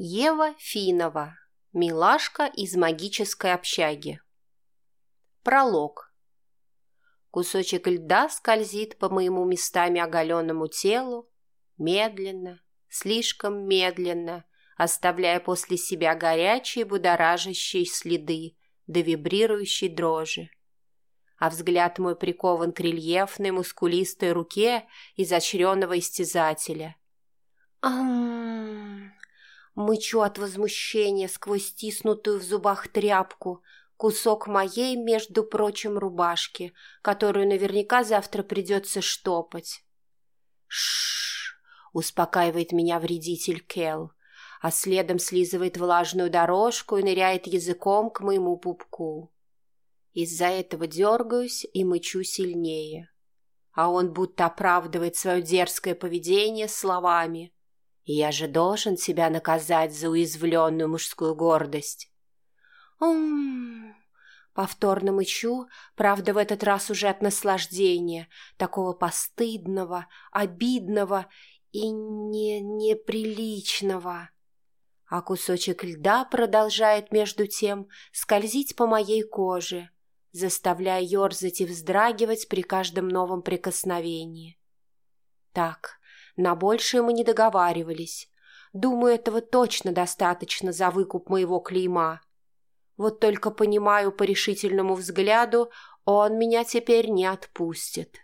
Ева Финова. Милашка из магической общаги. Пролог. Кусочек льда скользит по моему местами оголенному телу, медленно, слишком медленно, оставляя после себя горячие будоражащие следы до вибрирующей дрожи. А взгляд мой прикован к рельефной мускулистой руке изощренного истязателя. Ам... Мычу от возмущения сквозь стиснутую в зубах тряпку, кусок моей, между прочим, рубашки, которую наверняка завтра придется штопать. Шш! успокаивает меня вредитель Кел, а следом слизывает влажную дорожку и ныряет языком к моему пупку. Из-за этого дергаюсь и мычу сильнее. А он будто оправдывает свое дерзкое поведение словами – я же должен себя наказать за уязвленную мужскую гордость. Ум, повторно мычу, правда, в этот раз уже от наслаждения, такого постыдного, обидного и не неприличного. А кусочек льда продолжает между тем скользить по моей коже, заставляя ерзать и вздрагивать при каждом новом прикосновении. Так, на большее мы не договаривались. Думаю, этого точно достаточно за выкуп моего клейма. Вот только понимаю по решительному взгляду, он меня теперь не отпустит.